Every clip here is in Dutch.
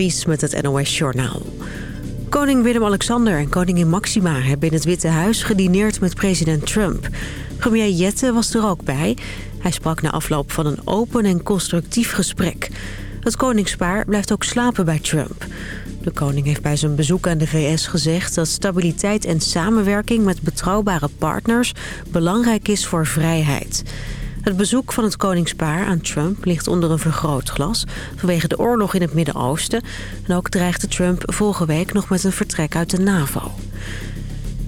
Ries met het NOS Journaal. Koning Willem-Alexander en koningin Maxima hebben in het Witte Huis gedineerd met president Trump. Premier Jette was er ook bij. Hij sprak na afloop van een open en constructief gesprek. Het koningspaar blijft ook slapen bij Trump. De koning heeft bij zijn bezoek aan de VS gezegd dat stabiliteit en samenwerking met betrouwbare partners belangrijk is voor vrijheid. Het bezoek van het koningspaar aan Trump ligt onder een vergrootglas... vanwege de oorlog in het Midden-Oosten. En ook dreigde Trump vorige week nog met een vertrek uit de NAVO.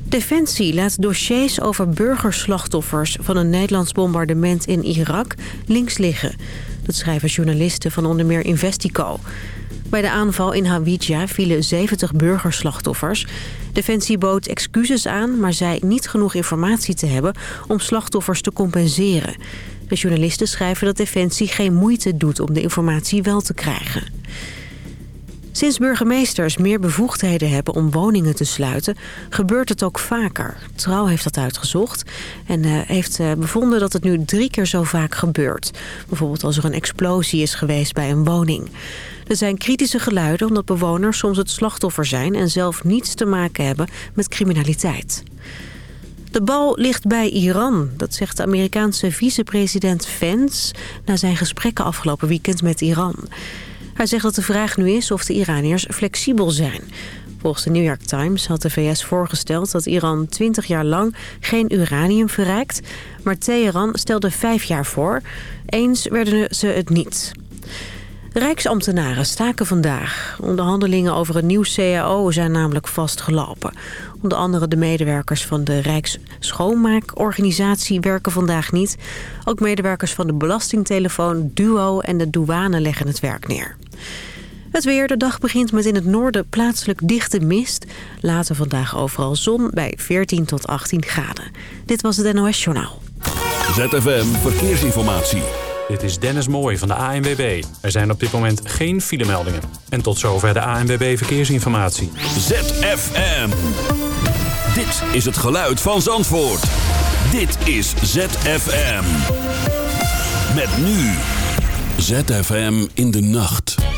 Defensie laat dossiers over burgerslachtoffers van een Nederlands bombardement in Irak links liggen. Dat schrijven journalisten van onder meer Investico. Bij de aanval in Hawija vielen 70 burgerslachtoffers. Defensie bood excuses aan, maar zei niet genoeg informatie te hebben om slachtoffers te compenseren. De journalisten schrijven dat Defensie geen moeite doet om de informatie wel te krijgen. Sinds burgemeesters meer bevoegdheden hebben om woningen te sluiten... gebeurt het ook vaker. Trouw heeft dat uitgezocht en uh, heeft uh, bevonden dat het nu drie keer zo vaak gebeurt. Bijvoorbeeld als er een explosie is geweest bij een woning. Er zijn kritische geluiden omdat bewoners soms het slachtoffer zijn... en zelf niets te maken hebben met criminaliteit. De bal ligt bij Iran, dat zegt de Amerikaanse vicepresident Vance... na zijn gesprekken afgelopen weekend met Iran. Hij zegt dat de vraag nu is of de Iraniërs flexibel zijn. Volgens de New York Times had de VS voorgesteld dat Iran 20 jaar lang geen uranium verrijkt. Maar Teheran stelde vijf jaar voor. Eens werden ze het niet. Rijksambtenaren staken vandaag. Onderhandelingen over een nieuw CAO zijn namelijk vastgelopen. Onder andere de medewerkers van de Rijksschoonmaakorganisatie werken vandaag niet. Ook medewerkers van de Belastingtelefoon, Duo en de douane leggen het werk neer. Het weer, de dag begint met in het noorden plaatselijk dichte mist. Later vandaag overal zon bij 14 tot 18 graden. Dit was het NOS Journaal. ZFM Verkeersinformatie. Dit is Dennis Mooij van de ANWB. Er zijn op dit moment geen filemeldingen. En tot zover de ANWB Verkeersinformatie. ZFM. Dit is het geluid van Zandvoort. Dit is ZFM. Met nu. ZFM in de nacht.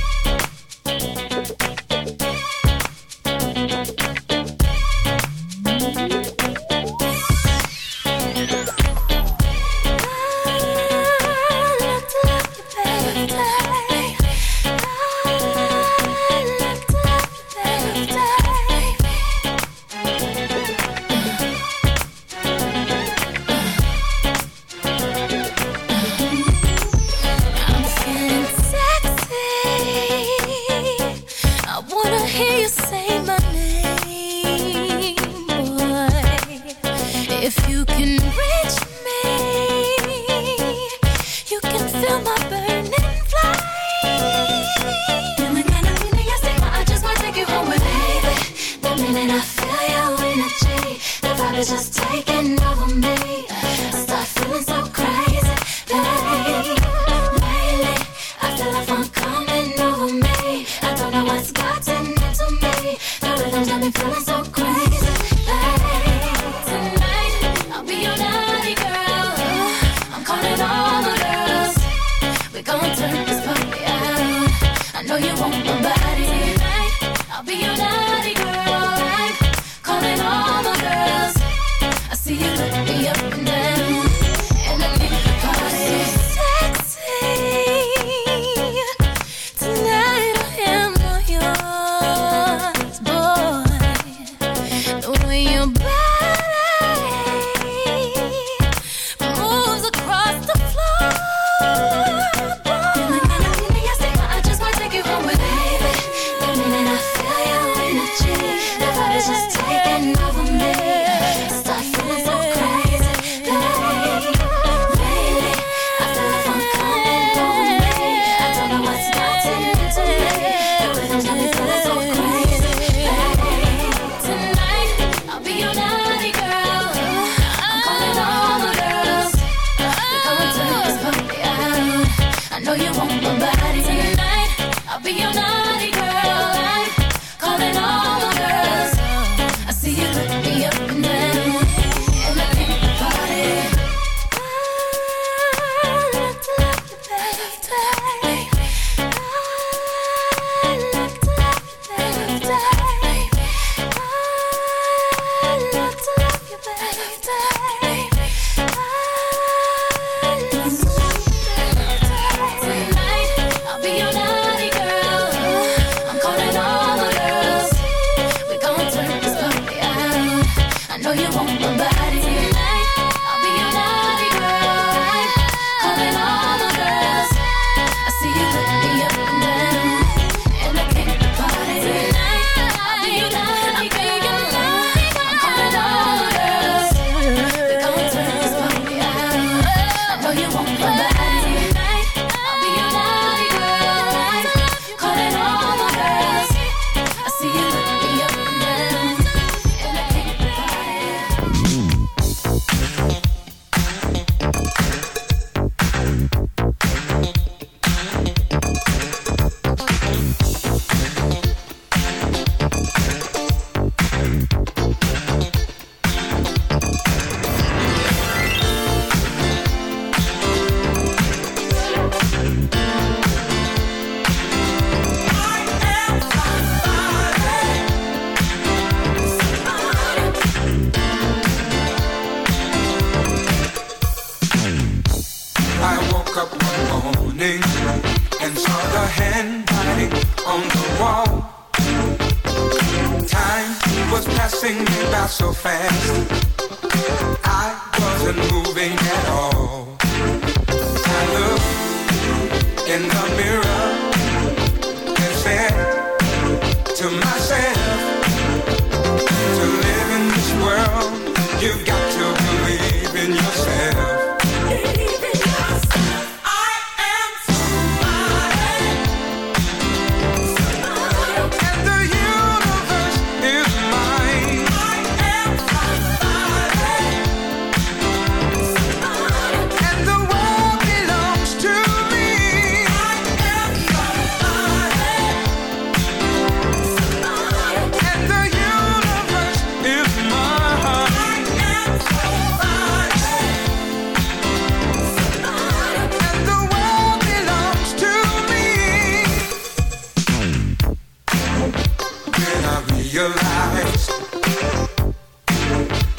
realized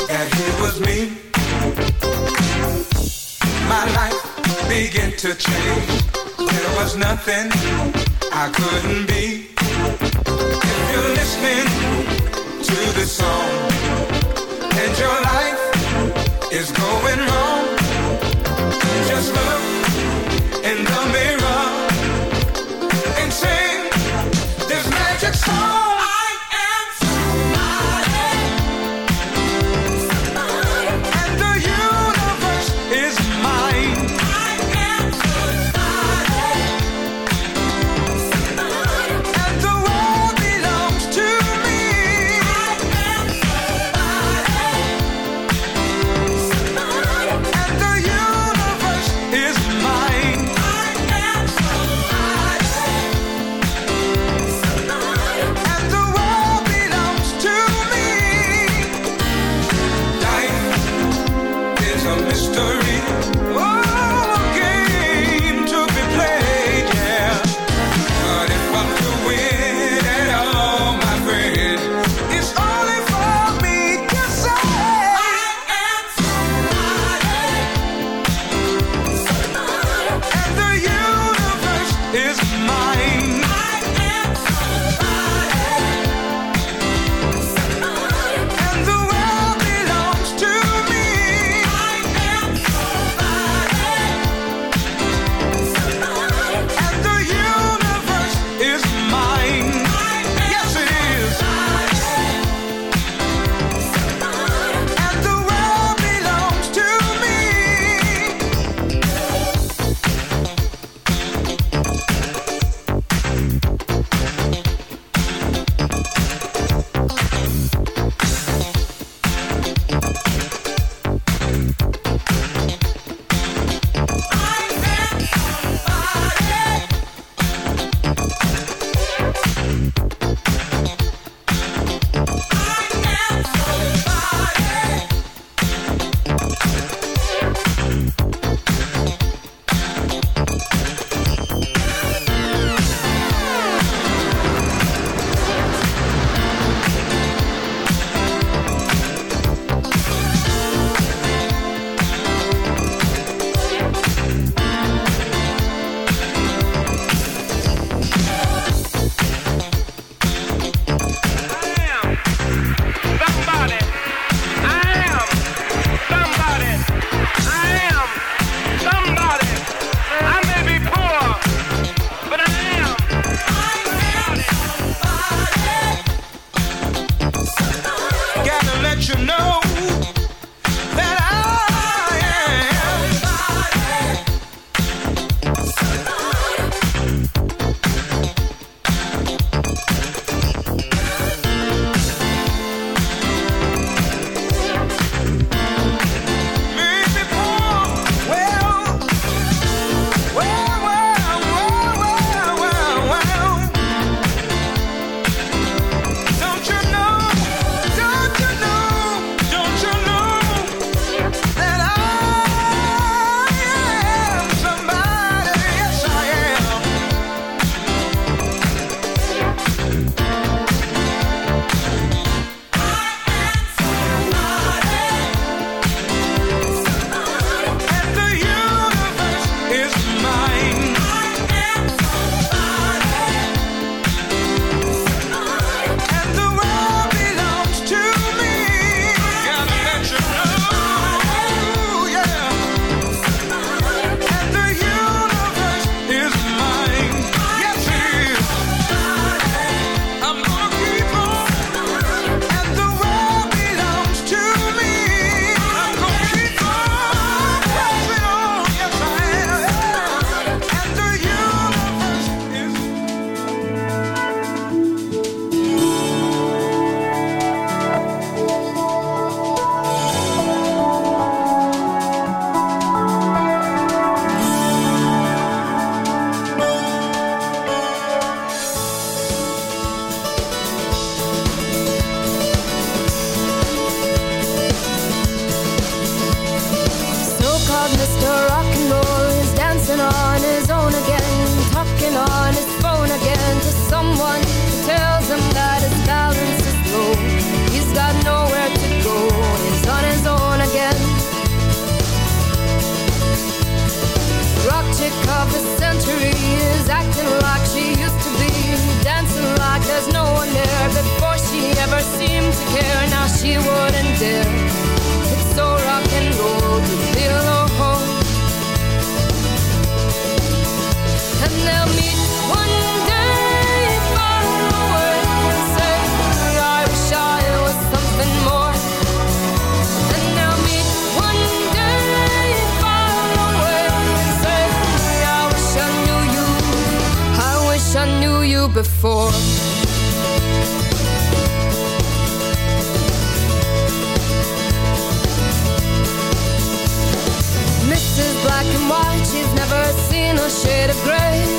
that it was me. My life began to change. There was nothing I couldn't be. If you're listening to song and your life is going wrong, just look before. Mrs. Black and White, she's never seen a shade of gray.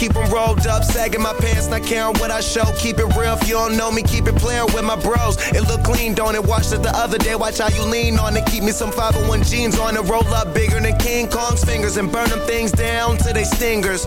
keep 'em rolled up, sagging my pants, not caring what I show. Keep it real if you don't know me, keep it playing with my bros. It look clean, don't it? Watched it the other day, watch how you lean on it. Keep me some 501 jeans on it, roll up bigger than King Kong's fingers and burn them things down to they stingers.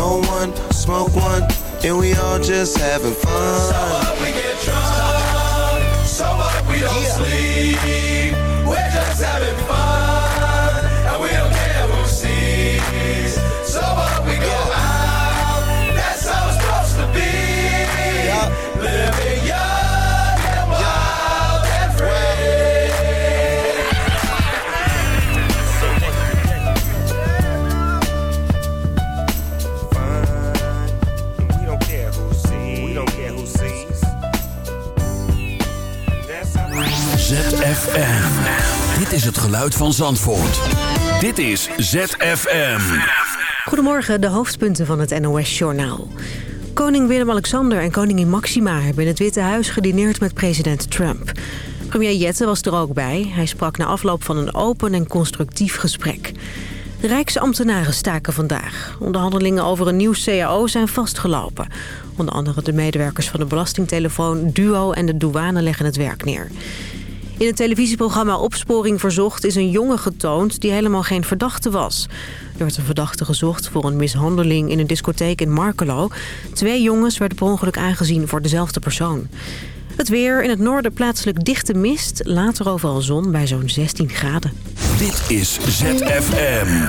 Roll one, smoke one, and we all just having fun. So what we get drunk, so what we don't sleep. Is het geluid van Zandvoort. Dit is ZFM. Goedemorgen, de hoofdpunten van het NOS-journaal. Koning Willem-Alexander en koningin Maxima hebben in het Witte Huis gedineerd met president Trump. Premier Jette was er ook bij. Hij sprak na afloop van een open en constructief gesprek. Rijksambtenaren staken vandaag. Onderhandelingen over een nieuw CAO zijn vastgelopen. Onder andere de medewerkers van de belastingtelefoon Duo en de douane leggen het werk neer. In het televisieprogramma Opsporing Verzocht is een jongen getoond die helemaal geen verdachte was. Er werd een verdachte gezocht voor een mishandeling in een discotheek in Markelo. Twee jongens werden per ongeluk aangezien voor dezelfde persoon. Het weer in het noorden plaatselijk dichte mist. Later overal zon bij zo'n 16 graden. Dit is ZFM.